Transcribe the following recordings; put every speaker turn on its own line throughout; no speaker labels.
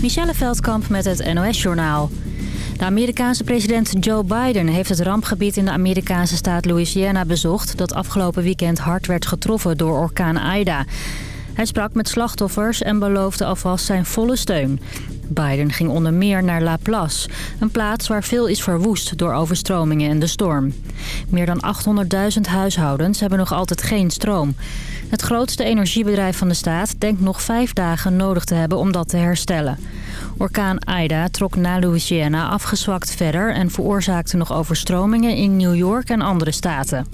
Michelle Veldkamp met het NOS-journaal. De Amerikaanse president Joe Biden heeft het rampgebied in de Amerikaanse staat Louisiana bezocht... dat afgelopen weekend hard werd getroffen door orkaan Ida. Hij sprak met slachtoffers en beloofde alvast zijn volle steun. Biden ging onder meer naar La Place, een plaats waar veel is verwoest door overstromingen en de storm. Meer dan 800.000 huishoudens hebben nog altijd geen stroom. Het grootste energiebedrijf van de staat denkt nog vijf dagen nodig te hebben om dat te herstellen. Orkaan Ida trok na Louisiana afgezwakt verder en veroorzaakte nog overstromingen in New York en andere staten.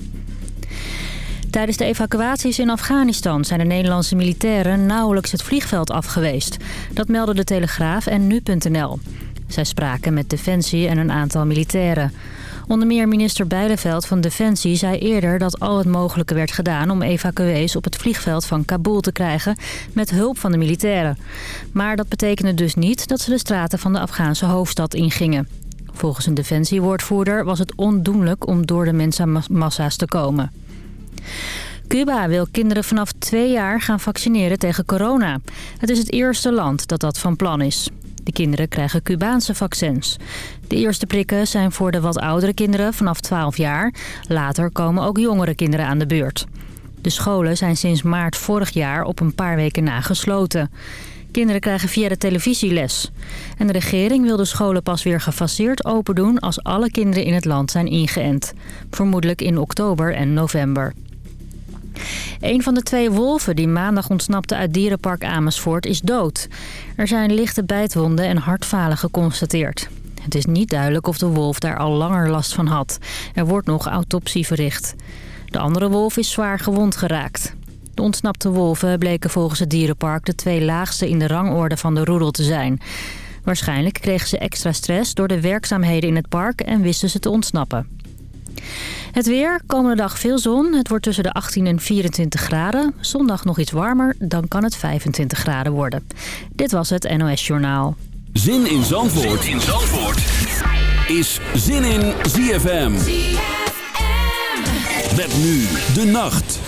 Tijdens de evacuaties in Afghanistan zijn de Nederlandse militairen nauwelijks het vliegveld afgeweest. Dat melden de Telegraaf en Nu.nl. Zij spraken met Defensie en een aantal militairen. Onder meer minister Bijleveld van Defensie zei eerder dat al het mogelijke werd gedaan... om evacuees op het vliegveld van Kabul te krijgen met hulp van de militairen. Maar dat betekende dus niet dat ze de straten van de Afghaanse hoofdstad ingingen. Volgens een defensiewoordvoerder was het ondoenlijk om door de mensenmassa's te komen. Cuba wil kinderen vanaf twee jaar gaan vaccineren tegen corona. Het is het eerste land dat dat van plan is. De kinderen krijgen Cubaanse vaccins. De eerste prikken zijn voor de wat oudere kinderen vanaf 12 jaar. Later komen ook jongere kinderen aan de beurt. De scholen zijn sinds maart vorig jaar op een paar weken na gesloten. Kinderen krijgen via de televisie les. En de regering wil de scholen pas weer gefaseerd open doen als alle kinderen in het land zijn ingeënt. Vermoedelijk in oktober en november. Een van de twee wolven die maandag ontsnapte uit dierenpark Amersfoort is dood. Er zijn lichte bijtwonden en hartfalen geconstateerd. Het is niet duidelijk of de wolf daar al langer last van had. Er wordt nog autopsie verricht. De andere wolf is zwaar gewond geraakt. De ontsnapte wolven bleken volgens het dierenpark de twee laagste in de rangorde van de roedel te zijn. Waarschijnlijk kregen ze extra stress door de werkzaamheden in het park en wisten ze te ontsnappen. Het weer, komende dag veel zon. Het wordt tussen de 18 en 24 graden. Zondag nog iets warmer, dan kan het 25 graden worden. Dit was het NOS Journaal.
Zin in Zandvoort, zin in Zandvoort. is Zin in ZFM. ZFM. Met nu de nacht.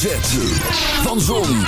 Hoofdletter Z. Van Zon,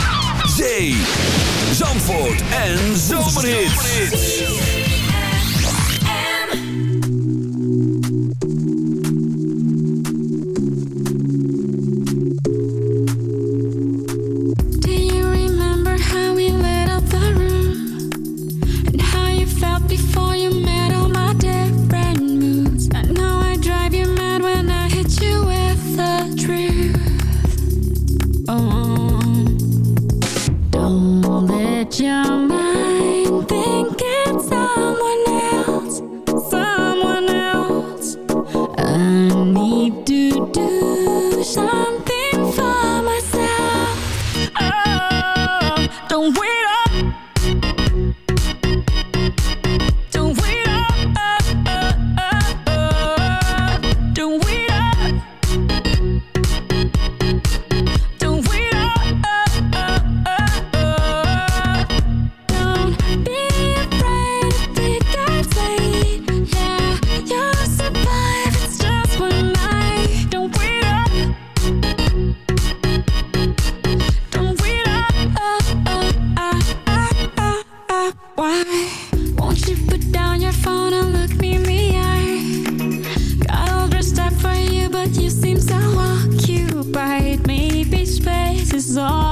So.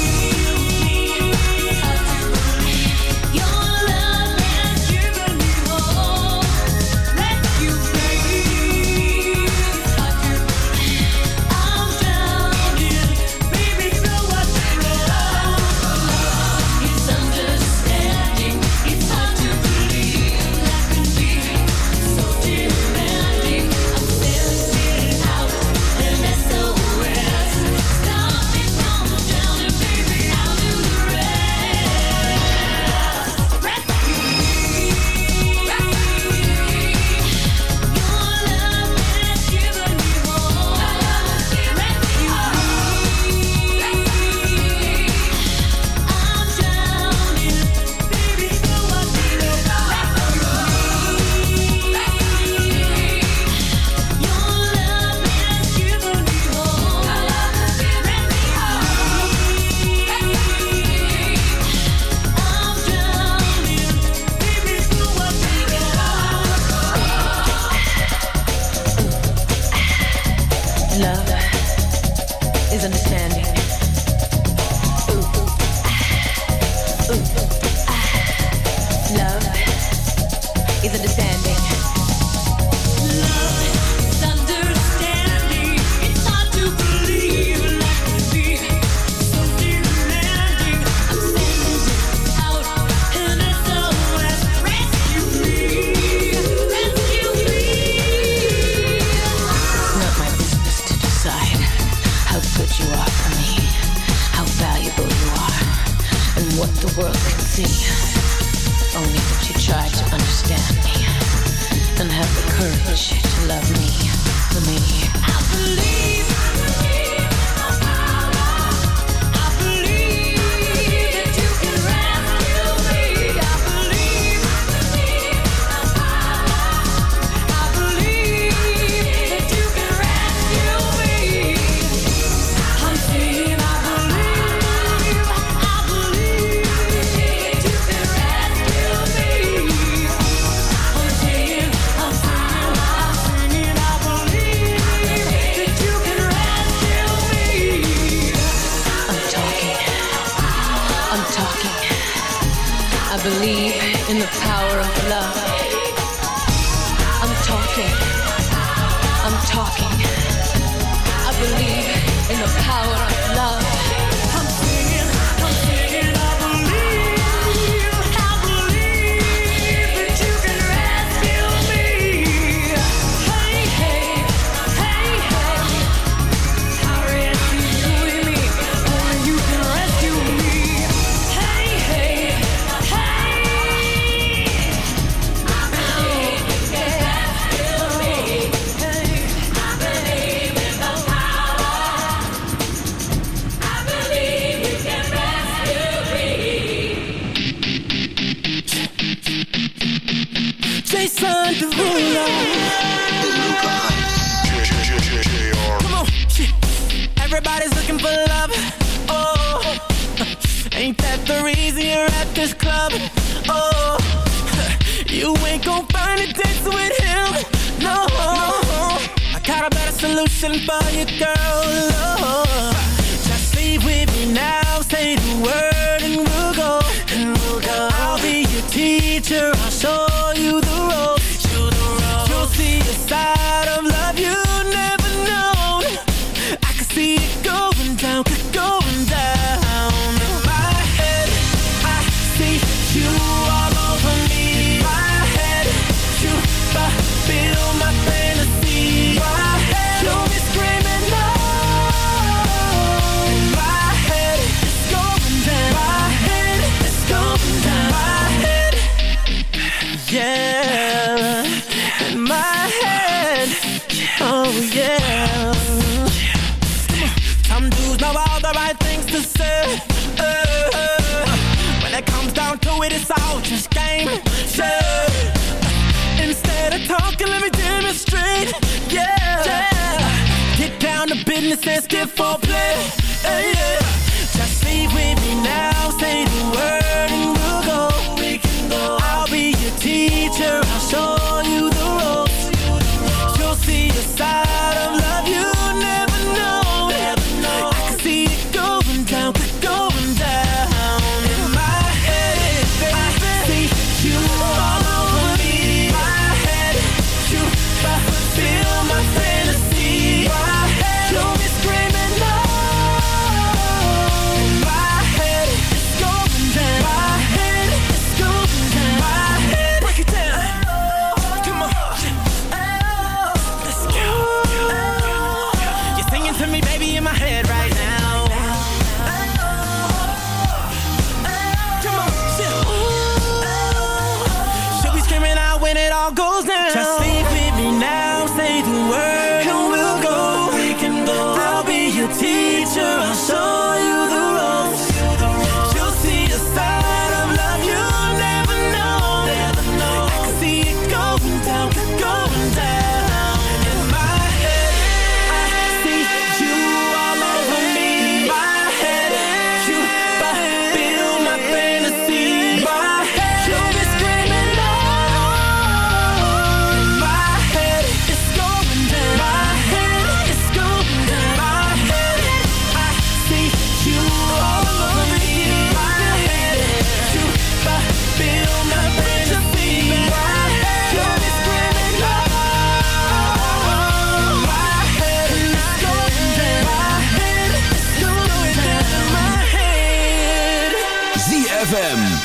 here for play. Hey, yeah.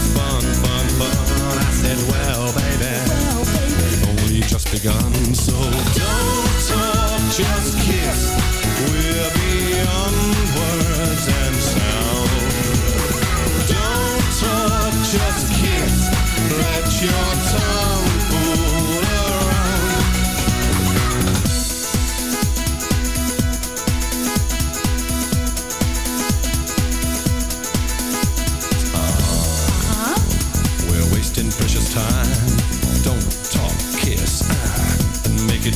said, fun, fun, fun. I said, well,
baby,
only just
begun. So don't talk, just kiss. We're beyond words and sound. Don't talk, just kiss. Let your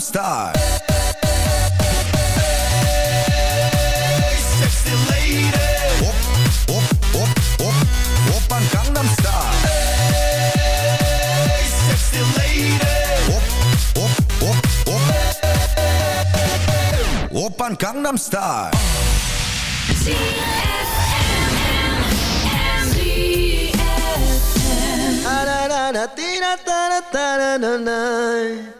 star. Open Gangnam Style. Ta-da-da-da-da-da-da-da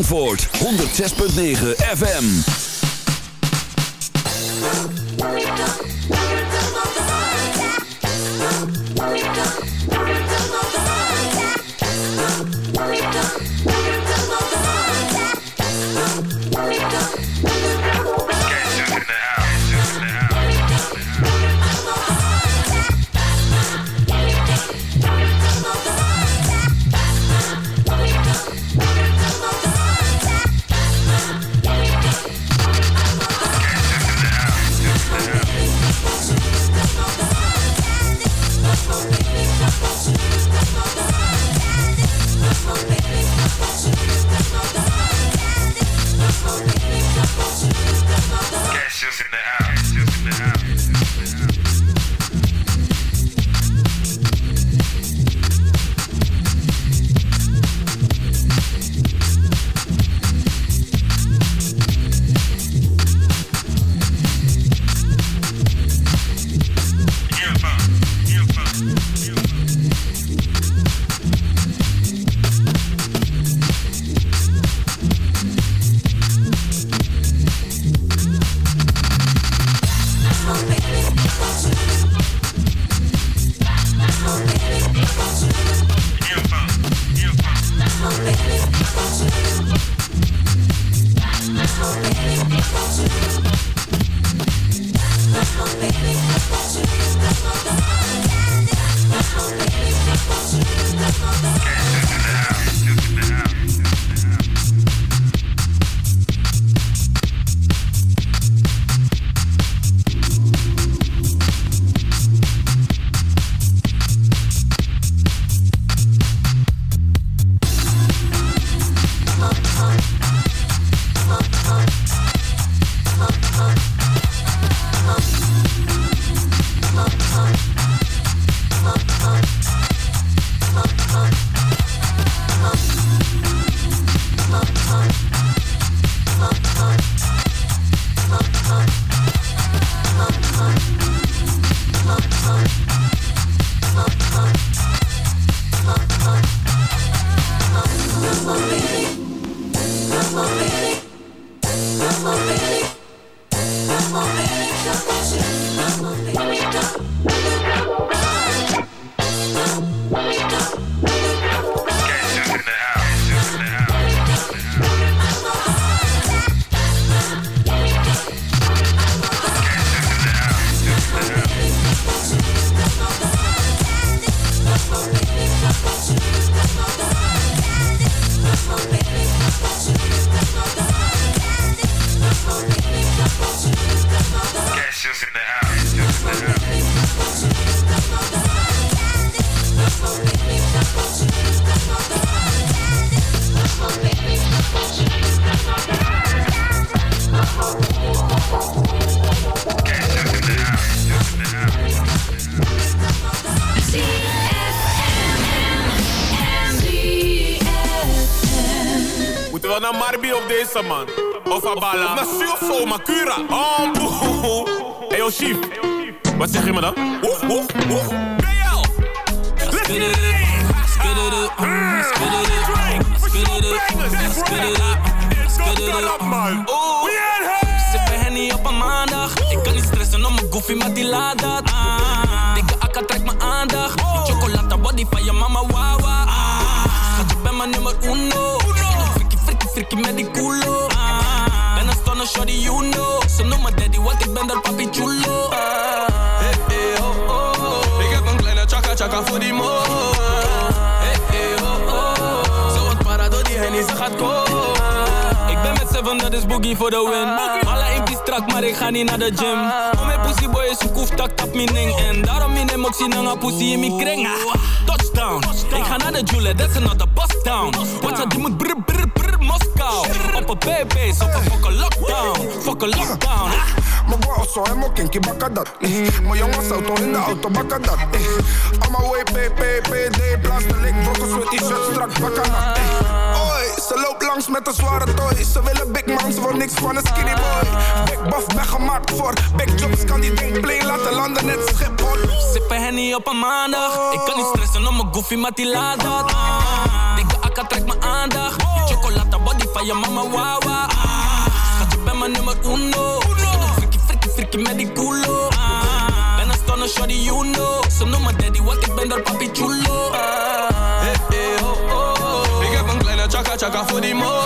Zandvoort 106.9 FM.
Of Abala? Naar Surfo, Makura. Oh, chief. Wat zeg je me dan? Oeh, oeh, oeh. BL! Let's get it in! Let's get it up. Let's get it up. Let's get it up. Let's get it up. Let's get it up, man.
Oeh, sippen henny op een maandag. Ik kan niet stressen om mijn goofy, maar die laat dat. Ah, dikke akka trekt mijn aandacht. Die chocolata body van je mama, Ik met seven, dat is boogie voor de win. Alle in die strak, maar ik ga niet naar de gym. Om mijn pussy boy is koef, tak tap mijn ding. En daarom in hem ook zien een pussy in mijn kring. Ah, Touchdown, ik ga naar de Jule, that's another bust down. Wat je die moet brr brr brr Moskou. Op een baby's, op een fucking lockdown. Fucking lockdown.
Mijn bro zo helemaal kinky bakken dat. eh. Mijn jongens auto in de auto bakken dat. eh. Allemaal way PPPD plastic brokken sweat t-shirt strak bakken dat. Met een zware toy. Ze willen big man, ze wil niks van een skinny boy. Big buff ben gemaakt voor big jobs, kan die ding play laten landen net Schiphol.
Sippen henny op een maandag. Ik kan niet stressen om mijn goofy, maar die laat dat. Ah, dikke akka trekt mijn aandacht. Die chocolata body van je mama, wawa. Ah, schat, je bent mijn nummer uno. Frikkie, frikkie, frikkie met die culo. Ah, ben een stunner, shorty, you know. Ze noemen daddy, want ik ben daar papi chulo. Chaka voor mo.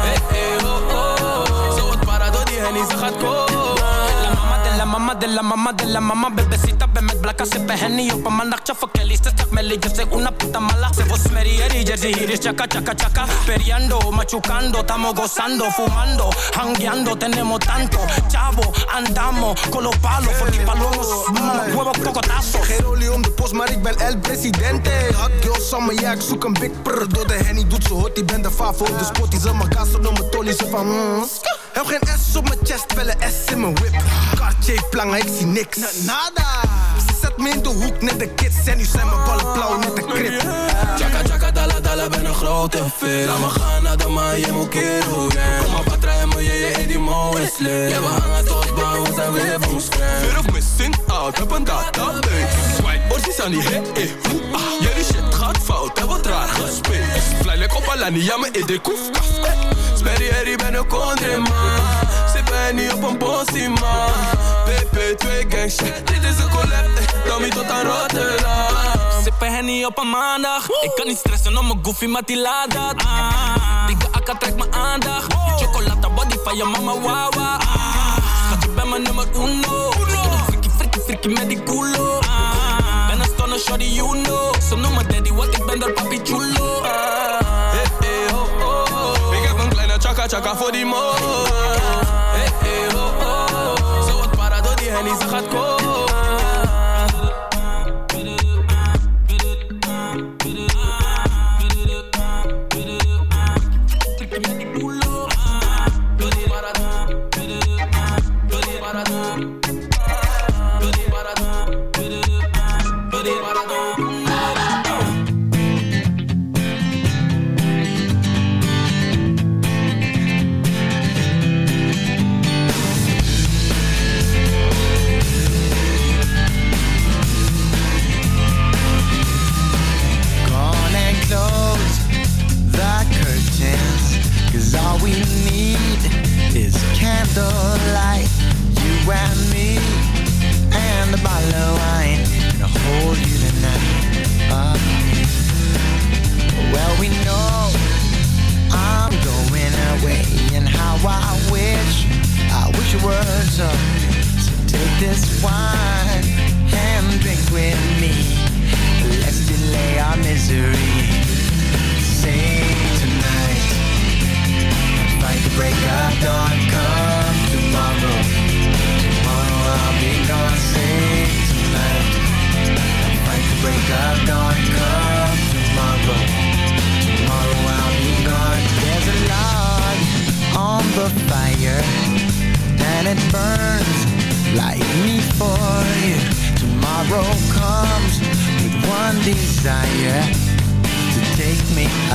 Hey, hey, oh, oh. Zo wat para die komen. La mama de la mama de la mama Bebecita, ven met blakka, sippen henny op een maandagje Voor Kelly, ze me soy una puta mala Se vos merieri, jersey, hier is chaka, chaka, chaka Periando, machucando, estamos gozando Fumando, hangueando, tenemos tanto Chavo, andamos con los palos Voor die palomos, mama, huevo, cocotazo
Geen om de post, maar ik ben El Presidente. Hot girl summer, ja, ik zoek een big prr. Door de henny doet ze hot, die ben de favo de spot. Die ze mijn op mijn tolly, ze van. Heb geen S op mijn chest, wel een S in mijn whip. Cartier plangen, ik zie niks. Nada. Ze zet me in de hoek, net de kids. En nu zijn mijn ballen blauw, net de krip.
Chaka chaka dala dala ben een grote fit Laat me gaan naar de Miami Kero gang Kom maar patra en me je je die mo is Ja we hangen tot bouw, we zijn weer van scratch Weer of missing out, heb een database Swipe orsies aan die hit, eh, hoe, ah Jullie shit gaat fout, heb wat raar gespeeld Fly like op Alani, ja me in de koef, kaf, eh Sperry Harry ben een country man. Zit ben niet op een bossie man PP2 gang shit, dit is een collab, eh Tommy tot aan Rotterdam. Sippen henny op een maandag. Ik kan niet stressen om mijn goofy, maar die laat dat. Ah, Dikke akka trekt mijn aandacht. Chocolata body van je mama, wawa. Ah, Schat, je bent mijn nummer uno. Frikkie, frikkie, frikkie met die chaka voor die mo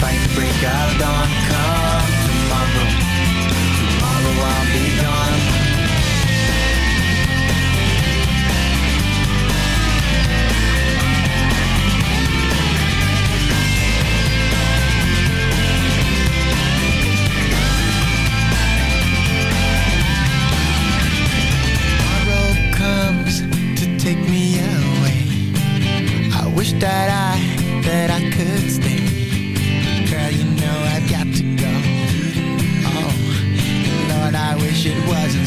Fight to break out dawn Come tomorrow Tomorrow I'll be gone take me away. I wish that I, that I could stay.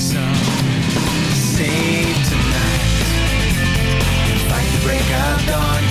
Save tonight. Fight the break of dawn.